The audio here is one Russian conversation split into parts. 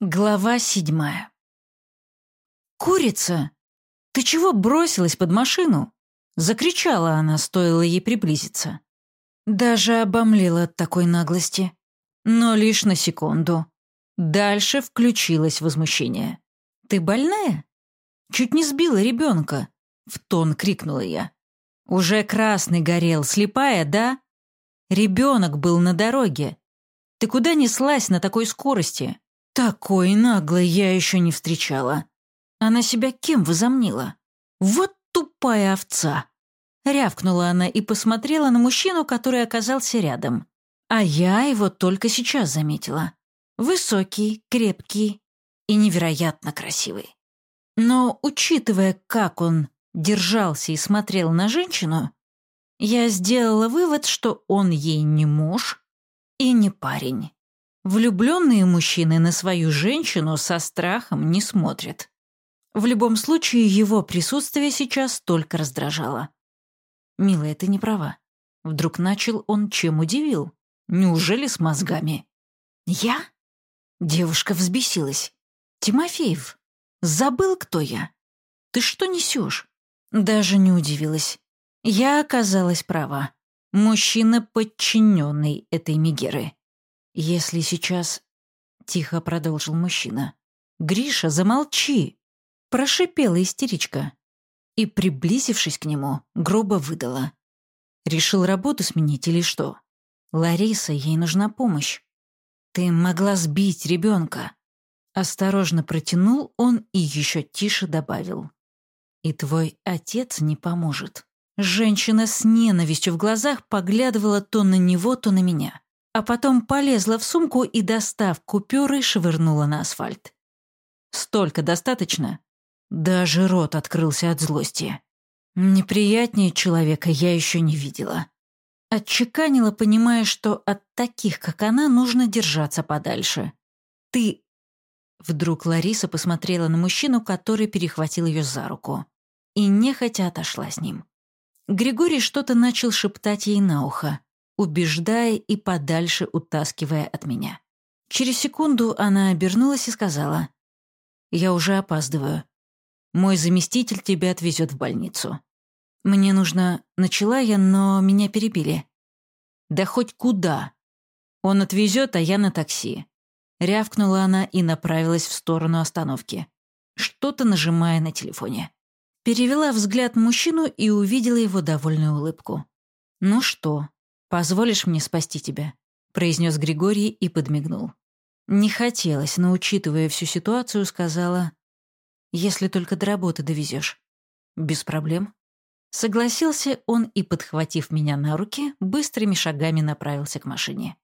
Глава седьмая. «Курица! Ты чего бросилась под машину?» Закричала она, стоило ей приблизиться. Даже обомлела от такой наглости. Но лишь на секунду. Дальше включилось возмущение. «Ты больная?» «Чуть не сбила ребенка», — в тон крикнула я. «Уже красный горел, слепая, да?» «Ребенок был на дороге. Ты куда неслась на такой скорости?» Такой наглой я еще не встречала. Она себя кем возомнила? Вот тупая овца. Рявкнула она и посмотрела на мужчину, который оказался рядом. А я его только сейчас заметила. Высокий, крепкий и невероятно красивый. Но, учитывая, как он держался и смотрел на женщину, я сделала вывод, что он ей не муж и не парень. Влюбленные мужчины на свою женщину со страхом не смотрят. В любом случае, его присутствие сейчас только раздражало. «Милая, ты не права». Вдруг начал он, чем удивил. «Неужели с мозгами?» «Я?» Девушка взбесилась. «Тимофеев, забыл, кто я? Ты что несешь?» Даже не удивилась. Я оказалась права. Мужчина, подчиненный этой Мегеры. «Если сейчас...» — тихо продолжил мужчина. «Гриша, замолчи!» — прошипела истеричка. И, приблизившись к нему, грубо выдала. «Решил работу сменить или что? Лариса, ей нужна помощь. Ты могла сбить ребенка. Осторожно протянул он и еще тише добавил. «И твой отец не поможет». Женщина с ненавистью в глазах поглядывала то на него, то на меня а потом полезла в сумку и, достав купюры, швырнула на асфальт. «Столько достаточно?» Даже рот открылся от злости. Неприятнее человека я еще не видела. Отчеканила, понимая, что от таких, как она, нужно держаться подальше. «Ты...» Вдруг Лариса посмотрела на мужчину, который перехватил ее за руку. И нехотя отошла с ним. Григорий что-то начал шептать ей на ухо убеждая и подальше утаскивая от меня. Через секунду она обернулась и сказала, «Я уже опаздываю. Мой заместитель тебя отвезет в больницу. Мне нужно...» Начала я, но меня перебили. «Да хоть куда. Он отвезет, а я на такси». Рявкнула она и направилась в сторону остановки, что-то нажимая на телефоне. Перевела взгляд мужчину и увидела его довольную улыбку. «Ну что, «Позволишь мне спасти тебя?» — произнес Григорий и подмигнул. Не хотелось, но, учитывая всю ситуацию, сказала, «Если только до работы довезешь». «Без проблем». Согласился он и, подхватив меня на руки, быстрыми шагами направился к машине.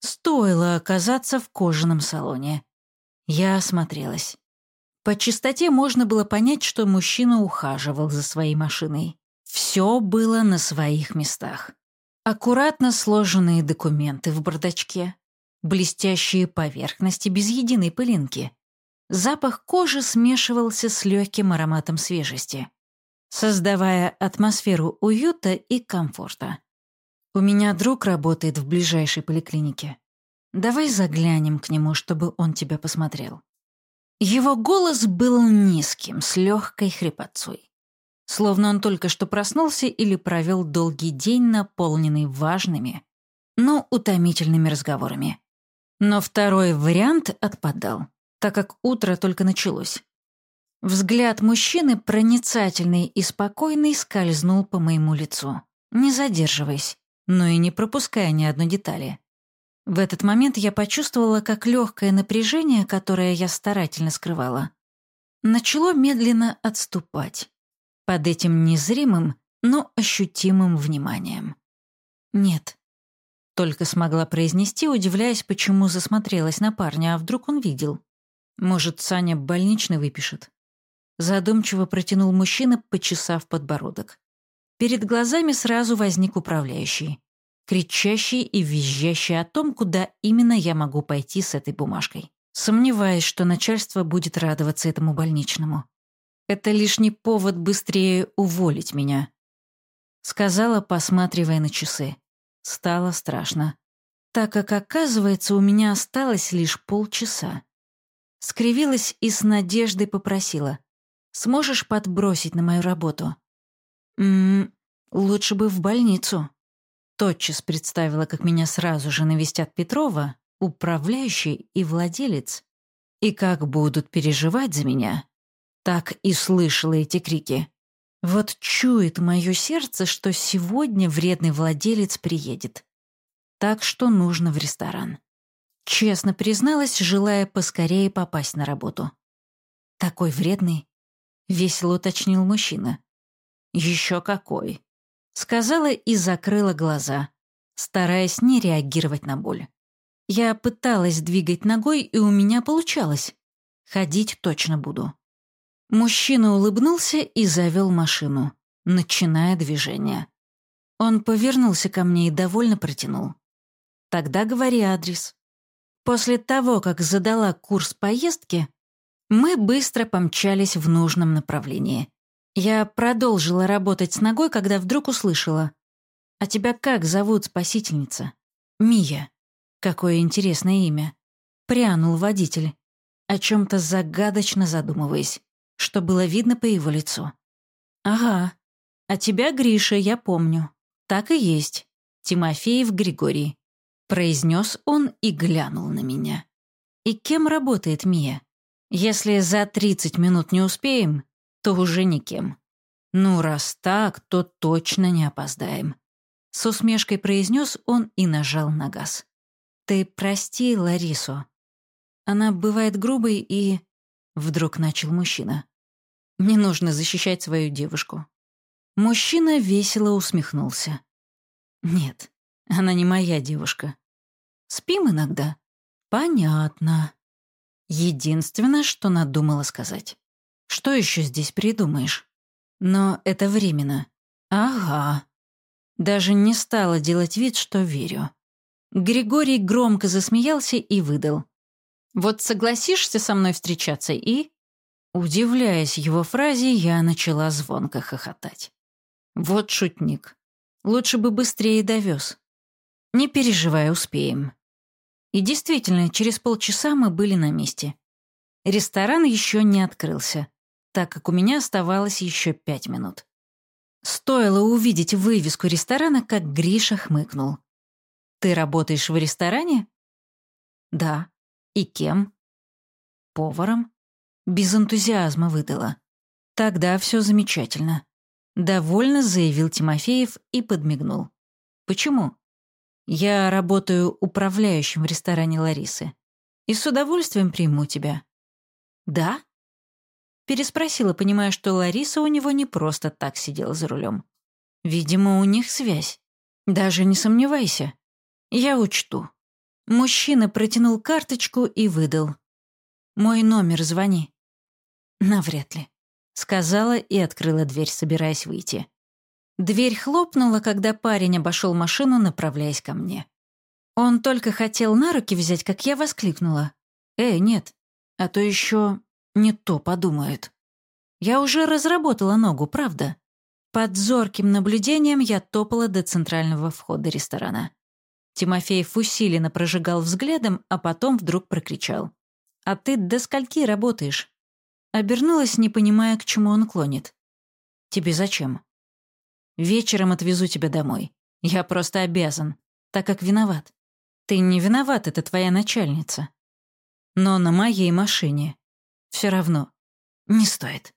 Стоило оказаться в кожаном салоне. Я осмотрелась. По чистоте можно было понять, что мужчина ухаживал за своей машиной. Все было на своих местах. Аккуратно сложенные документы в бардачке, блестящие поверхности без единой пылинки. Запах кожи смешивался с легким ароматом свежести, создавая атмосферу уюта и комфорта. «У меня друг работает в ближайшей поликлинике. Давай заглянем к нему, чтобы он тебя посмотрел». Его голос был низким, с легкой хрипотцой словно он только что проснулся или провел долгий день, наполненный важными, но утомительными разговорами. Но второй вариант отпадал, так как утро только началось. Взгляд мужчины, проницательный и спокойный, скользнул по моему лицу, не задерживаясь, но и не пропуская ни одной детали. В этот момент я почувствовала, как легкое напряжение, которое я старательно скрывала, начало медленно отступать под этим незримым, но ощутимым вниманием. «Нет», — только смогла произнести, удивляясь, почему засмотрелась на парня, а вдруг он видел. «Может, Саня больничный выпишет?» Задумчиво протянул мужчина, почесав подбородок. Перед глазами сразу возник управляющий, кричащий и визжащий о том, куда именно я могу пойти с этой бумажкой. Сомневаюсь, что начальство будет радоваться этому больничному. Это лишний повод быстрее уволить меня. Сказала, посматривая на часы. Стало страшно. Так как, оказывается, у меня осталось лишь полчаса. скривилась и с надеждой попросила. «Сможешь подбросить на мою работу?» «Ммм, лучше бы в больницу». Тотчас представила, как меня сразу же навестят Петрова, управляющий и владелец, и как будут переживать за меня. Так и слышала эти крики. Вот чует мое сердце, что сегодня вредный владелец приедет. Так что нужно в ресторан. Честно призналась, желая поскорее попасть на работу. «Такой вредный?» — весело уточнил мужчина. «Еще какой!» — сказала и закрыла глаза, стараясь не реагировать на боль. Я пыталась двигать ногой, и у меня получалось. Ходить точно буду. Мужчина улыбнулся и завел машину, начиная движение. Он повернулся ко мне и довольно протянул. «Тогда говори адрес». После того, как задала курс поездки, мы быстро помчались в нужном направлении. Я продолжила работать с ногой, когда вдруг услышала. «А тебя как зовут, спасительница?» «Мия». Какое интересное имя. Прянул водитель, о чем-то загадочно задумываясь что было видно по его лицу. «Ага. А тебя, Гриша, я помню. Так и есть. Тимофеев Григорий», — произнес он и глянул на меня. «И кем работает Мия? Если за 30 минут не успеем, то уже никем. Ну, раз так, то точно не опоздаем». С усмешкой произнес он и нажал на газ. «Ты прости Ларису. Она бывает грубой и...» Вдруг начал мужчина. «Не нужно защищать свою девушку». Мужчина весело усмехнулся. «Нет, она не моя девушка. Спим иногда?» «Понятно. Единственное, что надумала сказать. Что еще здесь придумаешь? Но это временно. Ага. Даже не стала делать вид, что верю. Григорий громко засмеялся и выдал. Вот согласишься со мной встречаться и...» Удивляясь его фразе, я начала звонко хохотать. «Вот шутник. Лучше бы быстрее довез. Не переживай, успеем». И действительно, через полчаса мы были на месте. Ресторан еще не открылся, так как у меня оставалось еще пять минут. Стоило увидеть вывеску ресторана, как Гриша хмыкнул. «Ты работаешь в ресторане?» «Да», и кем? Поваром? Без энтузиазма выдала. Тогда все замечательно. Довольно заявил Тимофеев и подмигнул. Почему? Я работаю управляющим в ресторане Ларисы. И с удовольствием приму тебя. Да? Переспросила, понимая, что Лариса у него не просто так сидела за рулем. Видимо, у них связь. Даже не сомневайся. Я учту. Мужчина протянул карточку и выдал. «Мой номер, звони». «Навряд ли», — сказала и открыла дверь, собираясь выйти. Дверь хлопнула, когда парень обошел машину, направляясь ко мне. Он только хотел на руки взять, как я воскликнула. «Э, нет, а то еще не то подумают». Я уже разработала ногу, правда? Под зорким наблюдением я топала до центрального входа ресторана. Тимофеев усиленно прожигал взглядом, а потом вдруг прокричал. «А ты до скольки работаешь?» Обернулась, не понимая, к чему он клонит. «Тебе зачем?» «Вечером отвезу тебя домой. Я просто обязан, так как виноват. Ты не виноват, это твоя начальница. Но на моей машине. Все равно. Не стоит».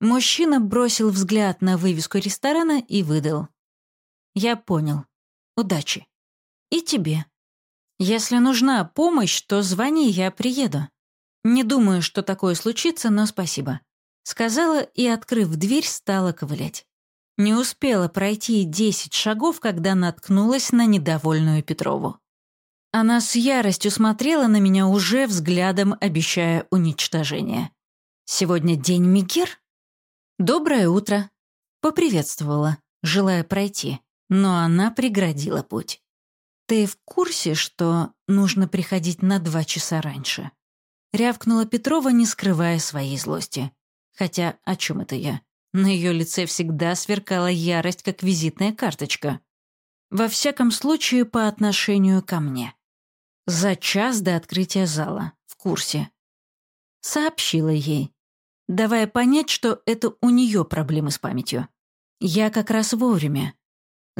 Мужчина бросил взгляд на вывеску ресторана и выдал. «Я понял. Удачи». И тебе. Если нужна помощь, то звони, я приеду. Не думаю, что такое случится, но спасибо. Сказала и, открыв дверь, стала ковылять. Не успела пройти десять шагов, когда наткнулась на недовольную Петрову. Она с яростью смотрела на меня уже взглядом, обещая уничтожение. «Сегодня день Мигер?» «Доброе утро», — поприветствовала, желая пройти, но она преградила путь. «Ты в курсе, что нужно приходить на два часа раньше?» Рявкнула Петрова, не скрывая своей злости. Хотя о чем это я? На ее лице всегда сверкала ярость, как визитная карточка. Во всяком случае, по отношению ко мне. За час до открытия зала. В курсе. Сообщила ей, давая понять, что это у нее проблемы с памятью. Я как раз вовремя.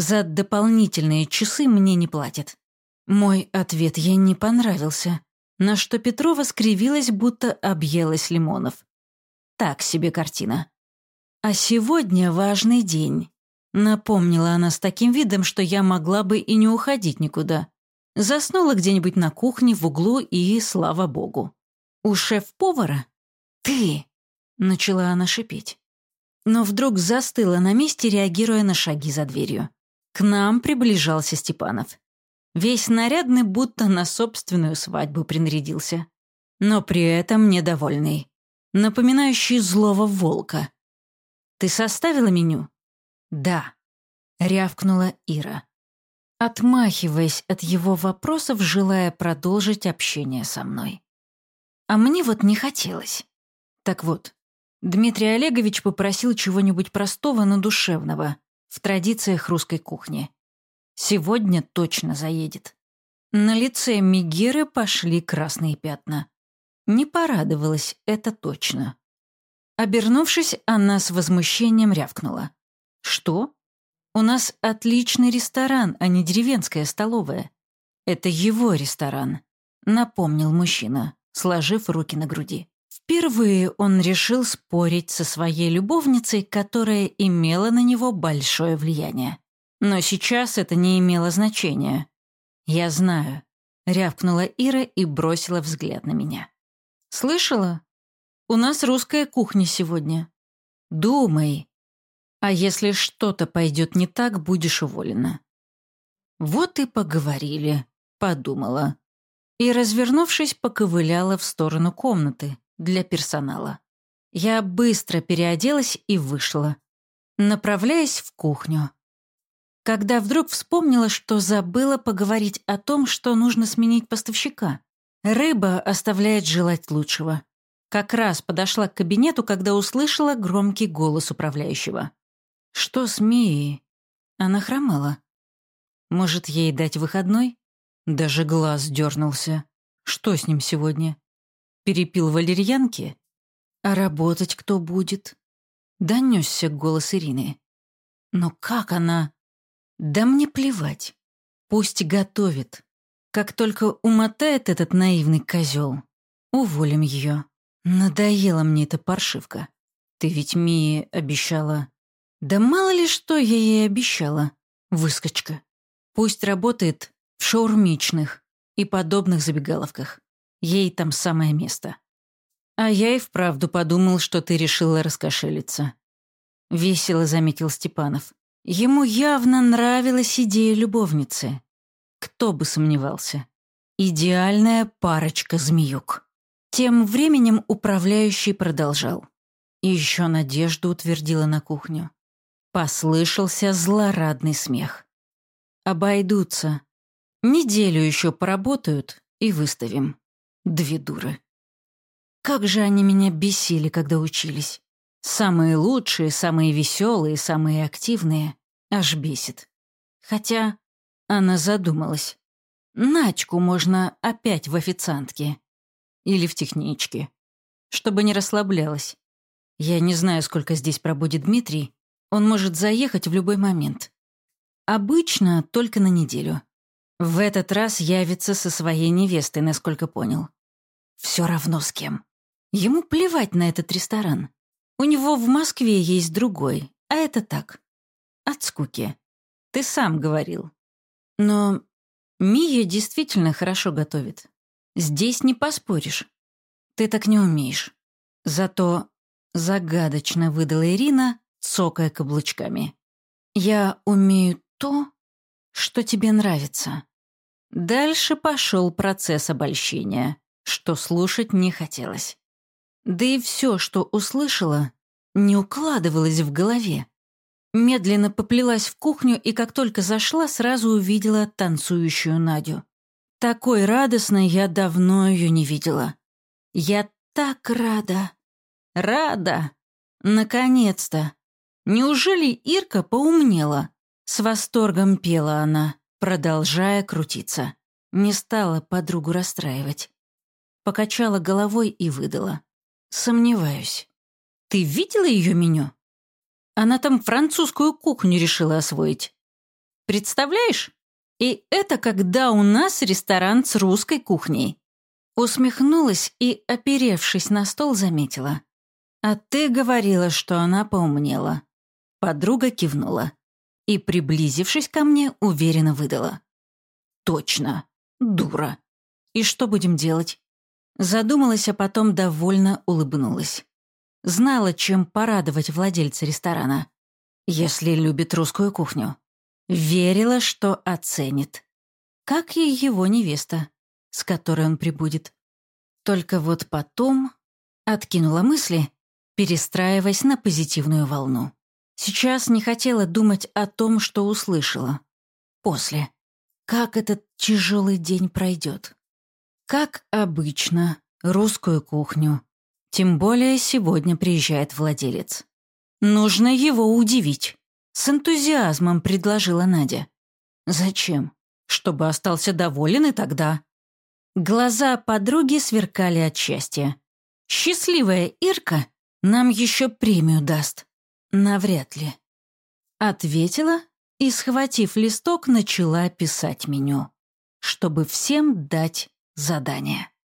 За дополнительные часы мне не платят. Мой ответ ей не понравился, на что Петрова скривилась, будто объелась лимонов. Так себе картина. А сегодня важный день. Напомнила она с таким видом, что я могла бы и не уходить никуда. Заснула где-нибудь на кухне в углу и, слава богу. У шеф-повара? Ты! Начала она шипеть. Но вдруг застыла на месте, реагируя на шаги за дверью. К нам приближался Степанов. Весь нарядный, будто на собственную свадьбу принарядился. Но при этом недовольный. Напоминающий злого волка. «Ты составила меню?» «Да», — рявкнула Ира. Отмахиваясь от его вопросов, желая продолжить общение со мной. А мне вот не хотелось. Так вот, Дмитрий Олегович попросил чего-нибудь простого, но душевного, в традициях русской кухни. Сегодня точно заедет. На лице Мигеры пошли красные пятна. Не порадовалась, это точно. Обернувшись, она с возмущением рявкнула. «Что? У нас отличный ресторан, а не деревенская столовая. Это его ресторан», — напомнил мужчина, сложив руки на груди. Впервые он решил спорить со своей любовницей, которая имела на него большое влияние. Но сейчас это не имело значения. «Я знаю», — рявкнула Ира и бросила взгляд на меня. «Слышала? У нас русская кухня сегодня. Думай. А если что-то пойдет не так, будешь уволена». «Вот и поговорили», — подумала. И, развернувшись, поковыляла в сторону комнаты для персонала. Я быстро переоделась и вышла, направляясь в кухню когда вдруг вспомнила, что забыла поговорить о том, что нужно сменить поставщика. Рыба оставляет желать лучшего. Как раз подошла к кабинету, когда услышала громкий голос управляющего. «Что с Мией?» Она хромала. «Может, ей дать выходной?» Даже глаз дернулся. «Что с ним сегодня? Перепил валерьянки? А работать кто будет?» Донесся голос Ирины. «Но как она?» Да мне плевать. Пусть готовит. Как только умотает этот наивный козел, уволим ее. Надоела мне эта паршивка. Ты ведь Мии обещала... Да мало ли что я ей обещала, выскочка. Пусть работает в шаурмичных и подобных забегаловках. Ей там самое место. А я и вправду подумал, что ты решила раскошелиться. Весело заметил Степанов. Ему явно нравилась идея любовницы. Кто бы сомневался. Идеальная парочка змеюк. Тем временем управляющий продолжал. И еще Надежда утвердила на кухню. Послышался злорадный смех. «Обойдутся. Неделю еще поработают и выставим. Две дуры. Как же они меня бесили, когда учились. Самые лучшие, самые веселые, самые активные. Аж бесит. Хотя она задумалась. Начку можно опять в официантке. Или в техничке. Чтобы не расслаблялась. Я не знаю, сколько здесь пробудет Дмитрий. Он может заехать в любой момент. Обычно только на неделю. В этот раз явится со своей невестой, насколько понял. Все равно с кем. Ему плевать на этот ресторан. У него в Москве есть другой, а это так. От скуки. Ты сам говорил. Но Мия действительно хорошо готовит. Здесь не поспоришь. Ты так не умеешь. Зато загадочно выдала Ирина, цокая каблучками. Я умею то, что тебе нравится. Дальше пошел процесс обольщения, что слушать не хотелось. Да и все, что услышала, не укладывалось в голове. Медленно поплелась в кухню и как только зашла, сразу увидела танцующую Надю. Такой радостной я давно ее не видела. Я так рада. Рада. Наконец-то. Неужели Ирка поумнела? С восторгом пела она, продолжая крутиться. Не стала подругу расстраивать. Покачала головой и выдала. Сомневаюсь. Ты видела ее меню? Она там французскую кухню решила освоить. Представляешь? И это когда у нас ресторан с русской кухней. Усмехнулась и, оперевшись на стол, заметила. «А ты говорила, что она поумнела». Подруга кивнула и, приблизившись ко мне, уверенно выдала. «Точно, дура. И что будем делать?» Задумалась, а потом довольно улыбнулась. Знала, чем порадовать владельца ресторана, если любит русскую кухню. Верила, что оценит. Как и его невеста, с которой он прибудет. Только вот потом откинула мысли, перестраиваясь на позитивную волну. Сейчас не хотела думать о том, что услышала. После. Как этот тяжелый день пройдет. Как обычно, русскую кухню. Тем более сегодня приезжает владелец. Нужно его удивить. С энтузиазмом предложила Надя. Зачем? Чтобы остался доволен и тогда. Глаза подруги сверкали от счастья. Счастливая Ирка нам еще премию даст. Навряд ли. Ответила и, схватив листок, начала писать меню, чтобы всем дать задание.